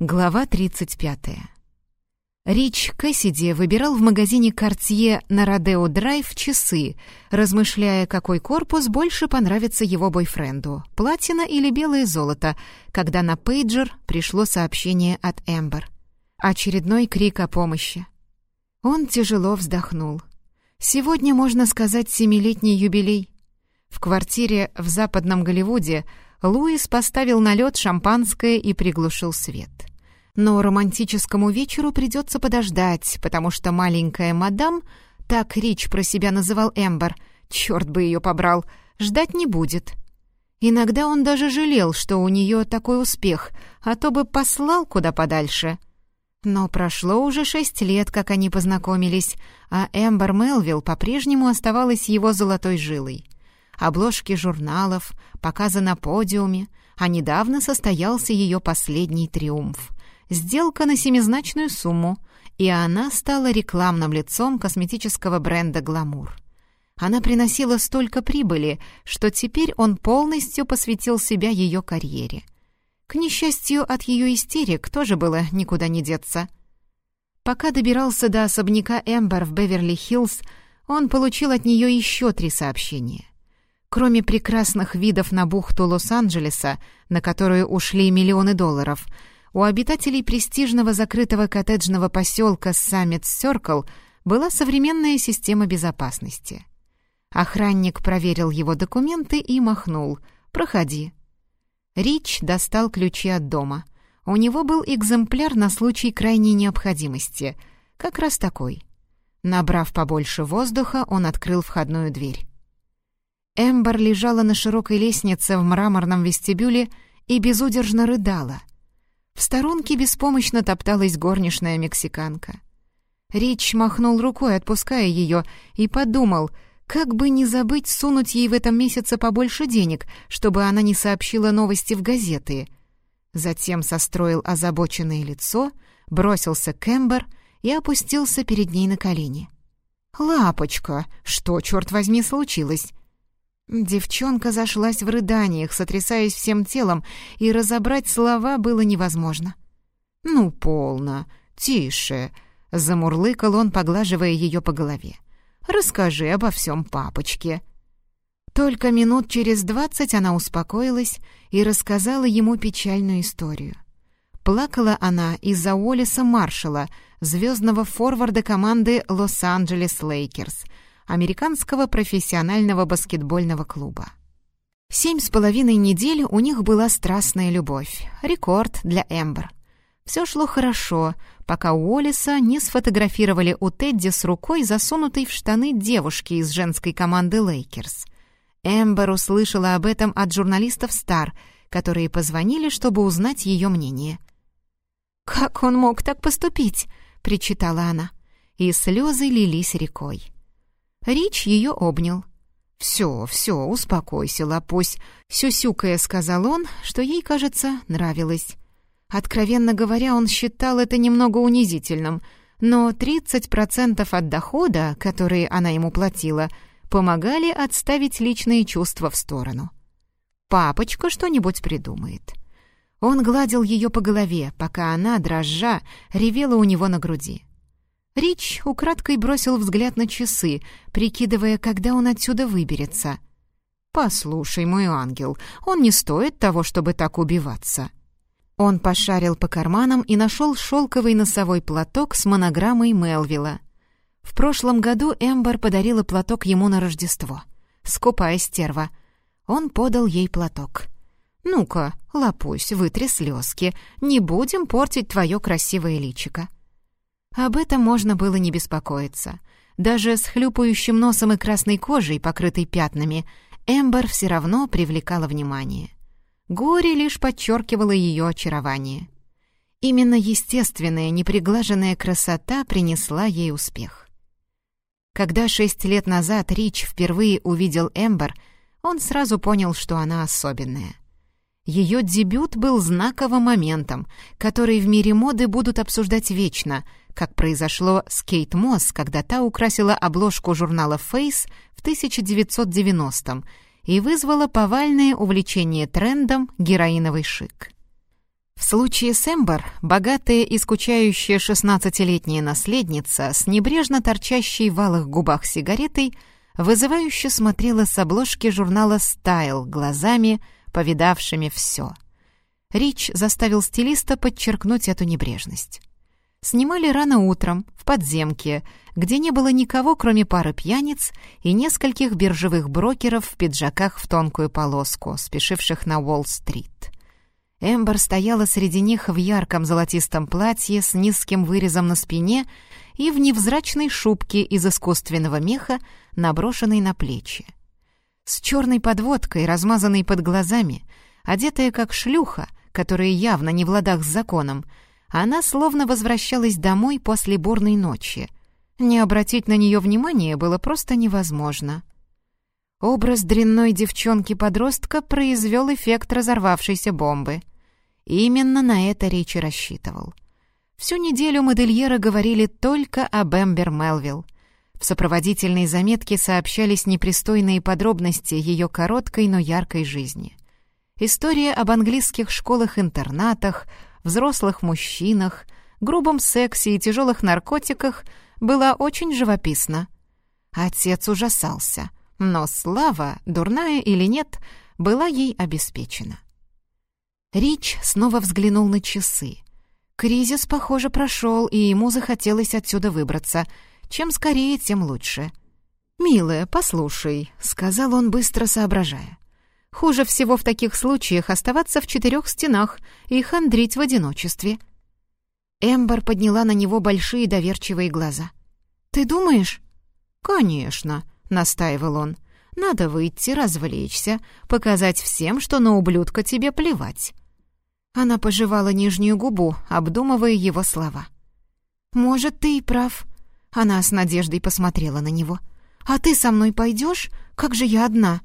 Глава 35. Рич Кэссиди выбирал в магазине «Кортье» на Родео Драйв часы, размышляя, какой корпус больше понравится его бойфренду — платина или белое золото, когда на пейджер пришло сообщение от Эмбер. Очередной крик о помощи. Он тяжело вздохнул. Сегодня, можно сказать, семилетний юбилей. В квартире в западном Голливуде Луис поставил на лед шампанское и приглушил свет — но романтическому вечеру придется подождать, потому что маленькая мадам, так Рич про себя называл Эмбер, черт бы ее побрал, ждать не будет. Иногда он даже жалел, что у нее такой успех, а то бы послал куда подальше. Но прошло уже шесть лет, как они познакомились, а Эмбер Мелвилл по-прежнему оставалась его золотой жилой. Обложки журналов, показы на подиуме, а недавно состоялся ее последний триумф — сделка на семизначную сумму, и она стала рекламным лицом косметического бренда «Гламур». Она приносила столько прибыли, что теперь он полностью посвятил себя ее карьере. К несчастью, от ее истерик тоже было никуда не деться. Пока добирался до особняка Эмбер в Беверли-Хиллз, он получил от нее еще три сообщения. Кроме прекрасных видов на бухту Лос-Анджелеса, на которую ушли миллионы долларов — у обитателей престижного закрытого коттеджного поселка Саммит Сёркл была современная система безопасности. Охранник проверил его документы и махнул «Проходи». Рич достал ключи от дома. У него был экземпляр на случай крайней необходимости. Как раз такой. Набрав побольше воздуха, он открыл входную дверь. Эмбер лежала на широкой лестнице в мраморном вестибюле и безудержно рыдала. В сторонке беспомощно топталась горничная мексиканка. Рич махнул рукой, отпуская ее, и подумал, как бы не забыть сунуть ей в этом месяце побольше денег, чтобы она не сообщила новости в газеты. Затем состроил озабоченное лицо, бросился к Эмбер и опустился перед ней на колени. «Лапочка, что, черт возьми, случилось? Девчонка зашлась в рыданиях, сотрясаясь всем телом, и разобрать слова было невозможно. «Ну, полно, тише», — замурлыкал он, поглаживая ее по голове. «Расскажи обо всем папочке». Только минут через двадцать она успокоилась и рассказала ему печальную историю. Плакала она из-за Уоллеса Маршалла, звездного форварда команды «Лос-Анджелес Лейкерс», американского профессионального баскетбольного клуба. Семь с половиной недель у них была страстная любовь, рекорд для Эмбер. Все шло хорошо, пока Уоллеса не сфотографировали у Тедди с рукой, засунутой в штаны девушки из женской команды «Лейкерс». Эмбер услышала об этом от журналистов «Стар», которые позвонили, чтобы узнать ее мнение. «Как он мог так поступить?» — причитала она, и слезы лились рекой. Рич ее обнял. «Все, все, успокойся, лопусь», — сюсюкая сказал он, что ей, кажется, нравилось. Откровенно говоря, он считал это немного унизительным, но 30% от дохода, которые она ему платила, помогали отставить личные чувства в сторону. «Папочка что-нибудь придумает». Он гладил ее по голове, пока она, дрожжа, ревела у него на груди. Рич украдкой бросил взгляд на часы, прикидывая, когда он отсюда выберется. «Послушай, мой ангел, он не стоит того, чтобы так убиваться». Он пошарил по карманам и нашел шелковый носовой платок с монограммой Мелвилла. В прошлом году Эмбер подарила платок ему на Рождество. Скупая стерва. Он подал ей платок. «Ну-ка, лопусь, вытри слезки. Не будем портить твое красивое личико». Об этом можно было не беспокоиться. Даже с хлюпающим носом и красной кожей, покрытой пятнами, Эмбер все равно привлекала внимание. Горе лишь подчеркивало ее очарование. Именно естественная, неприглаженная красота принесла ей успех. Когда шесть лет назад Рич впервые увидел Эмбер, он сразу понял, что она особенная — ее дебют был знаковым моментом, который в мире моды будут обсуждать вечно, как произошло с Кейт Мосс, когда та украсила обложку журнала Face в 1990-м и вызвала повальное увлечение трендом героиновый шик. В случае с Эмбер богатая и скучающая шестнадцатилетняя наследница с небрежно торчащей в алых губах сигаретой вызывающе смотрела с обложки журнала «Стайл» глазами, повидавшими все. Рич заставил стилиста подчеркнуть эту небрежность. Снимали рано утром, в подземке, где не было никого, кроме пары пьяниц и нескольких биржевых брокеров в пиджаках в тонкую полоску, спешивших на Уолл-стрит. Эмбер стояла среди них в ярком золотистом платье с низким вырезом на спине и в невзрачной шубке из искусственного меха, наброшенной на плечи. С черной подводкой, размазанной под глазами, одетая как шлюха, которая явно не в ладах с законом, она словно возвращалась домой после бурной ночи. Не обратить на нее внимания было просто невозможно. Образ дрянной девчонки-подростка произвел эффект разорвавшейся бомбы. Именно на это Ричи рассчитывал. Всю неделю модельеры говорили только об Эмбер Мелвилл. В сопроводительной заметке сообщались непристойные подробности ее короткой, но яркой жизни. История об английских школах-интернатах, взрослых мужчинах, грубом сексе и тяжелых наркотиках была очень живописна. Отец ужасался, но слава, дурная или нет, была ей обеспечена. Рич снова взглянул на часы. Кризис, похоже, прошел, и ему захотелось отсюда выбраться. Чем скорее, тем лучше. «Милая, послушай», — сказал он, быстро соображая. «Хуже всего в таких случаях оставаться в четырех стенах и хандрить в одиночестве». Эмбер подняла на него большие доверчивые глаза. «Ты думаешь?» «Конечно», — настаивал он. «Надо выйти, развлечься, показать всем, что на ублюдка тебе плевать». Она пожевала нижнюю губу, обдумывая его слова. «Может, ты и прав». Она с надеждой посмотрела на него. «А ты со мной пойдешь? Как же я одна?»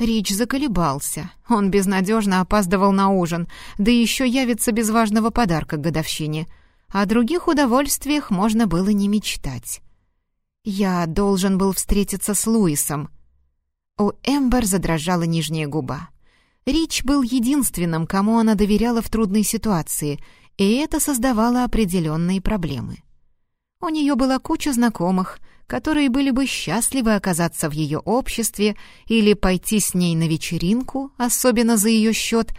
Рич заколебался. Он безнадежно опаздывал на ужин, да еще явится без важного подарка к годовщине. О других удовольствиях можно было не мечтать. «Я должен был встретиться с Луисом». У Эмбер задрожала нижняя губа. Рич был единственным, кому она доверяла в трудной ситуации, и это создавало определенные проблемы. У нее была куча знакомых, которые были бы счастливы оказаться в ее обществе или пойти с ней на вечеринку, особенно за ее счет,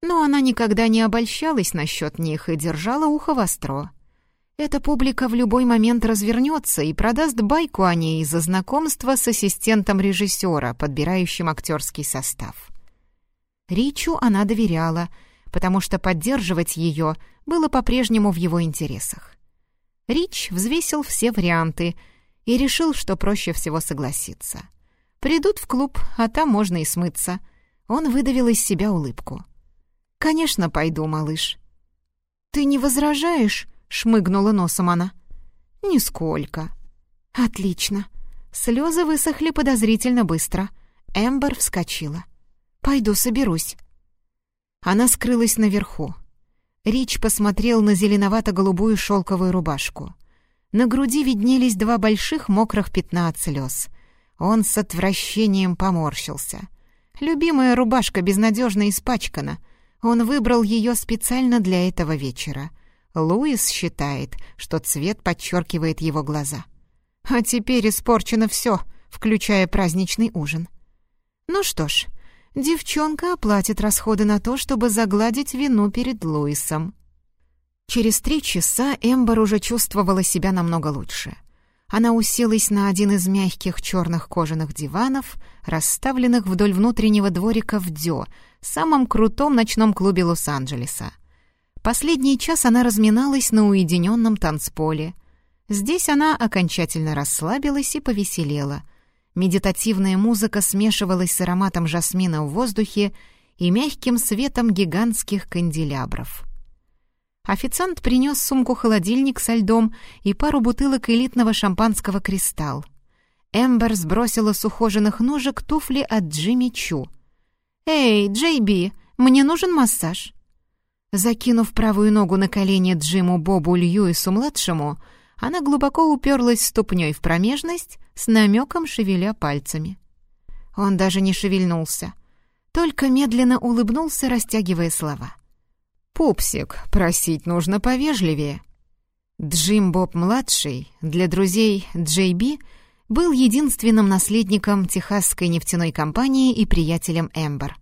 но она никогда не обольщалась насчет них и держала ухо востро. Эта публика в любой момент развернется и продаст байку о ней из-за знакомства с ассистентом режиссера, подбирающим актерский состав. Ричу она доверяла, потому что поддерживать ее было по-прежнему в его интересах. Рич взвесил все варианты и решил, что проще всего согласиться. Придут в клуб, а там можно и смыться. Он выдавил из себя улыбку. «Конечно, пойду, малыш». «Ты не возражаешь?» — шмыгнула носом она. «Нисколько». «Отлично». Слезы высохли подозрительно быстро. Эмбер вскочила. Пойду соберусь». Она скрылась наверху. Рич посмотрел на зеленовато-голубую шелковую рубашку. На груди виднелись два больших мокрых пятна от слез. Он с отвращением поморщился. Любимая рубашка безнадежно испачкана. Он выбрал ее специально для этого вечера. Луис считает, что цвет подчеркивает его глаза. А теперь испорчено все, включая праздничный ужин. Ну что ж, девчонка оплатит расходы на то, чтобы загладить вину перед Луисом. Через три часа Эмбер уже чувствовала себя намного лучше. Она уселась на один из мягких черных кожаных диванов, расставленных вдоль внутреннего дворика в Дё, самом крутом ночном клубе Лос-Анджелеса. Последний час она разминалась на уединенном танцполе. Здесь она окончательно расслабилась и повеселела — Медитативная музыка смешивалась с ароматом жасмина в воздухе и мягким светом гигантских канделябров. Официант принес сумку-холодильник со льдом и пару бутылок элитного шампанского «Кристалл». Эмбер сбросила с ухоженных ножек туфли от Джимми Чу. «Эй, Джейби, мне нужен массаж». Закинув правую ногу на колени Джиму Бобу Льюису-младшему, она глубоко уперлась ступней в промежность, с намеком шевеля пальцами. Он даже не шевельнулся, только медленно улыбнулся, растягивая слова. «Пупсик, просить нужно повежливее». Джим Боб-младший, для друзей Джей Би, был единственным наследником техасской нефтяной компании и приятелем Эмбер.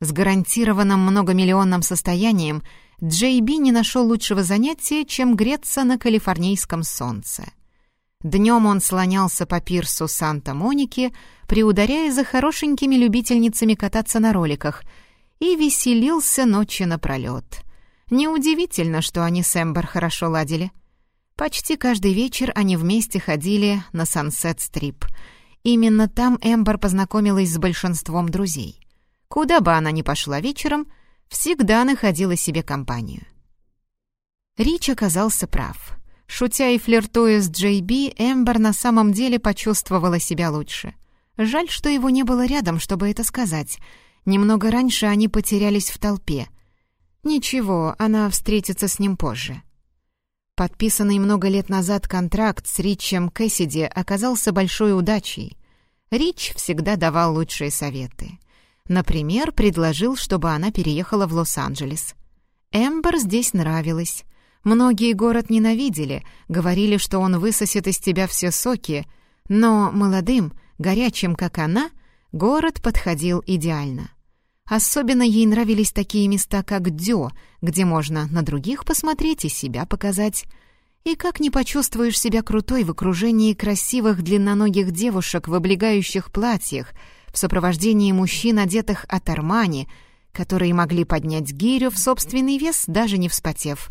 С гарантированным многомиллионным состоянием Джей Би не нашел лучшего занятия, чем греться на калифорнийском солнце. Днем он слонялся по пирсу Санта-Моники, приударяя за хорошенькими любительницами кататься на роликах, и веселился ночи напролет. Неудивительно, что они с Эмбер хорошо ладили. Почти каждый вечер они вместе ходили на Сансет-стрип. Именно там Эмбер познакомилась с большинством друзей. Куда бы она ни пошла вечером, всегда находила себе компанию. Рич оказался прав. Шутя и флиртуя с Джей Би, Эмбер на самом деле почувствовала себя лучше. Жаль, что его не было рядом, чтобы это сказать. Немного раньше они потерялись в толпе. Ничего, она встретится с ним позже. Подписанный много лет назад контракт с Ричем Кэссиди оказался большой удачей. Рич всегда давал лучшие советы. Например, предложил, чтобы она переехала в Лос-Анджелес. Эмбер здесь нравилось. Многие город ненавидели, говорили, что он высосет из тебя все соки, но молодым, горячим, как она, город подходил идеально. Особенно ей нравились такие места, как Дё, где можно на других посмотреть и себя показать. И как не почувствуешь себя крутой в окружении красивых длинноногих девушек в облегающих платьях, в сопровождении мужчин, одетых от Армани, которые могли поднять гирю в собственный вес, даже не вспотев.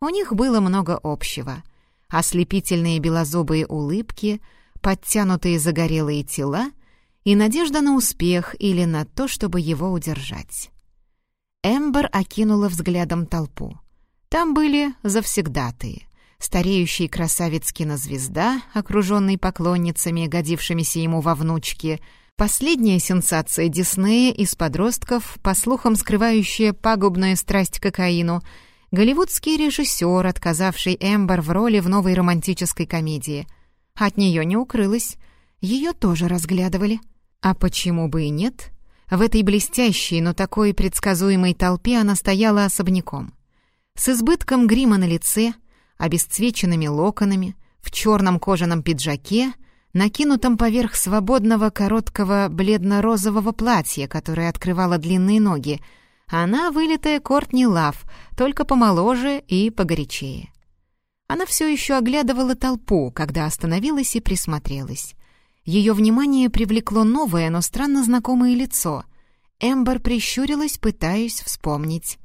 У них было много общего. Ослепительные белозубые улыбки, подтянутые загорелые тела — и надежда на успех или на то, чтобы его удержать. Эмбер окинула взглядом толпу. Там были завсегдатые. Стареющий красавец кинозвезда, окруженный поклонницами, годившимися ему во внучке, последняя сенсация Диснея из подростков, по слухам скрывающая пагубную страсть к кокаину, голливудский режиссер, отказавший Эмбер в роли в новой романтической комедии. От нее не укрылось. Ее тоже разглядывали — а почему бы и нет? В этой блестящей, но такой предсказуемой толпе она стояла особняком. С избытком грима на лице, обесцвеченными локонами, в черном кожаном пиджаке, накинутом поверх свободного короткого бледно-розового платья, которое открывало длинные ноги, она вылитая Кортни Лав, только помоложе и погорячее. Она все еще оглядывала толпу, когда остановилась и присмотрелась. Ее внимание привлекло новое, но странно знакомое лицо. Эмбер прищурилась, пытаясь вспомнить.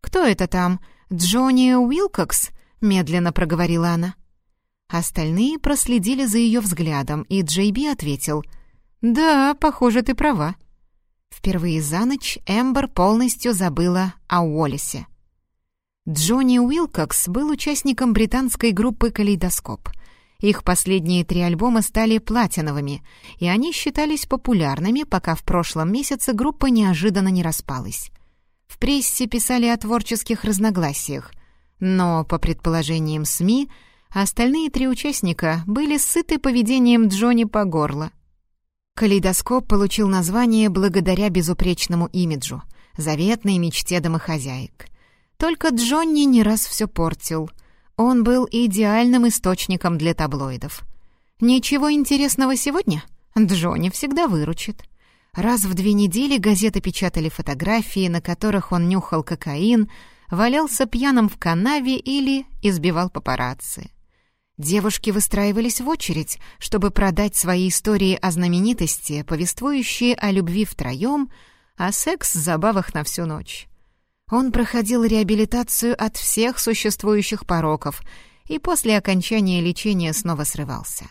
«Кто это там? Джонни Уилкокс?» — медленно проговорила она. Остальные проследили за ее взглядом, и Джейби ответил. «Да, похоже, ты права». Впервые за ночь Эмбер полностью забыла о Уоллесе. Джонни Уилкокс был участником британской группы «Калейдоскоп». Их последние три альбома стали платиновыми, и они считались популярными, пока в прошлом месяце группа неожиданно не распалась. В прессе писали о творческих разногласиях, но, по предположениям СМИ, остальные три участника были сыты поведением Джонни по горло. Калейдоскоп получил название благодаря безупречному имиджу, заветной мечте домохозяек. Только Джонни не раз все портил — он был идеальным источником для таблоидов. Ничего интересного сегодня? Джонни всегда выручит. Раз в две недели газеты печатали фотографии, на которых он нюхал кокаин, валялся пьяным в канаве или избивал папарацци. Девушки выстраивались в очередь, чтобы продать свои истории о знаменитости, повествующие о любви втроем, о секс-забавах на всю ночь. Он проходил реабилитацию от всех существующих пороков и после окончания лечения снова срывался.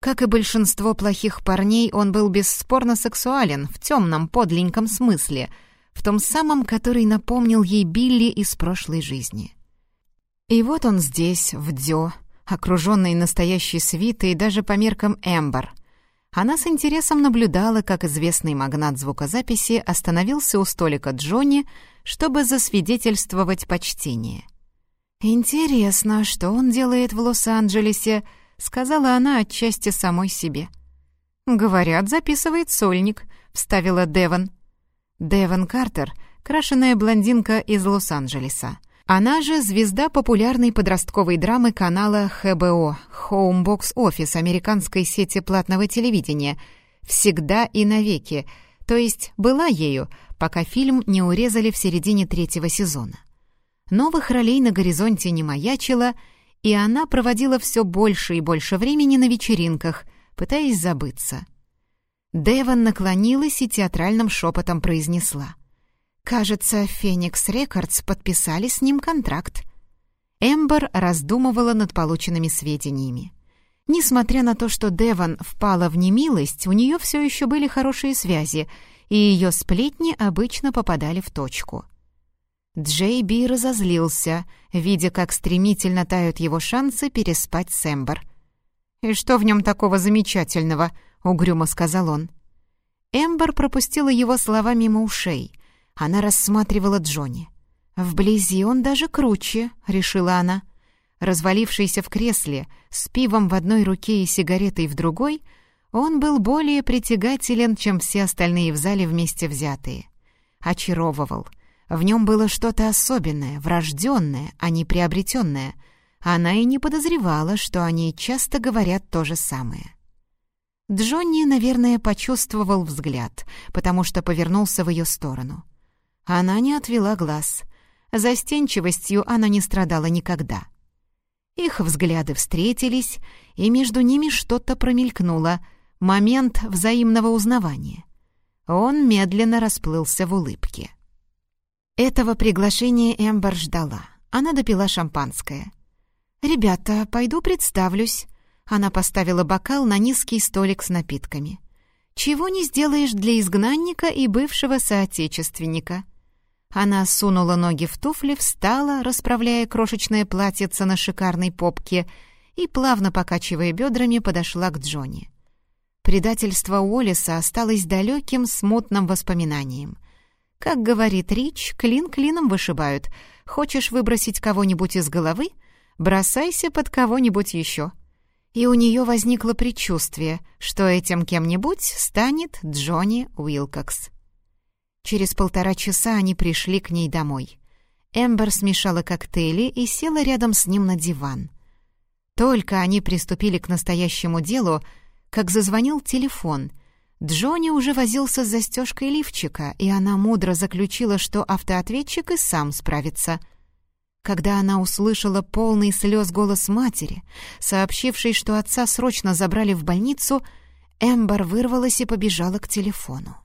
Как и большинство плохих парней, он был бесспорно сексуален в темном подленьком смысле, в том самом, который напомнил ей Билли из прошлой жизни. И вот он здесь, в Дё, окруженный настоящей свитой даже по меркам Эмбер — она с интересом наблюдала, как известный магнат звукозаписи остановился у столика Джонни, чтобы засвидетельствовать почтение. «Интересно, что он делает в Лос-Анджелесе?» — сказала она отчасти самой себе. «Говорят, записывает сольник», — вставила Деван. Деван Картер, крашеная блондинка из Лос-Анджелеса. Она же звезда популярной подростковой драмы канала ХБО Home Box Office американской сети платного телевидения «Всегда и навеки», то есть была ею, пока фильм не урезали в середине третьего сезона. Новых ролей на горизонте не маячило, и она проводила все больше и больше времени на вечеринках, пытаясь забыться. Деван наклонилась и театральным шепотом произнесла. «Кажется, Phoenix Records подписали с ним контракт». Эмбер раздумывала над полученными сведениями. Несмотря на то, что Деван впала в немилость, у нее все еще были хорошие связи, и ее сплетни обычно попадали в точку. Джей Би разозлился, видя, как стремительно тают его шансы переспать с Эмбер. «И что в нем такого замечательного?» — угрюмо сказал он. Эмбер пропустила его слова мимо ушей. Она рассматривала Джонни. «Вблизи он даже круче», — решила она. Развалившийся в кресле, с пивом в одной руке и сигаретой в другой, он был более притягателен, чем все остальные в зале вместе взятые. Очаровывал — в нем было что-то особенное, врожденное, а не приобретенное. Она и не подозревала, что они часто говорят то же самое. Джонни, наверное, почувствовал взгляд, потому что повернулся в ее сторону. Она не отвела глаз. Застенчивостью она не страдала никогда. Их взгляды встретились, и между ними что-то промелькнуло, момент взаимного узнавания. Он медленно расплылся в улыбке. Этого приглашения Эмбер ждала. Она допила шампанское. «Ребята, пойду представлюсь». Она поставила бокал на низкий столик с напитками. «Чего не сделаешь для изгнанника и бывшего соотечественника?» Она сунула ноги в туфли, встала, расправляя крошечное платьице на шикарной попке, и, плавно покачивая бедрами, подошла к Джонни. Предательство Уоллеса осталось далеким, смутным воспоминанием. Как говорит Рич, клин клином вышибают. Хочешь выбросить кого-нибудь из головы? Бросайся под кого-нибудь еще. И у нее возникло предчувствие, что этим кем-нибудь станет Джонни Уилкокс. Через полтора часа они пришли к ней домой. Эмбер смешала коктейли и села рядом с ним на диван. Только они приступили к настоящему делу, как зазвонил телефон — Джонни уже возился с застежкой лифчика, и она мудро заключила, что автоответчик и сам справится. Когда она услышала полный слез голос матери, сообщившей, что отца срочно забрали в больницу, Эмбер вырвалась и побежала к телефону.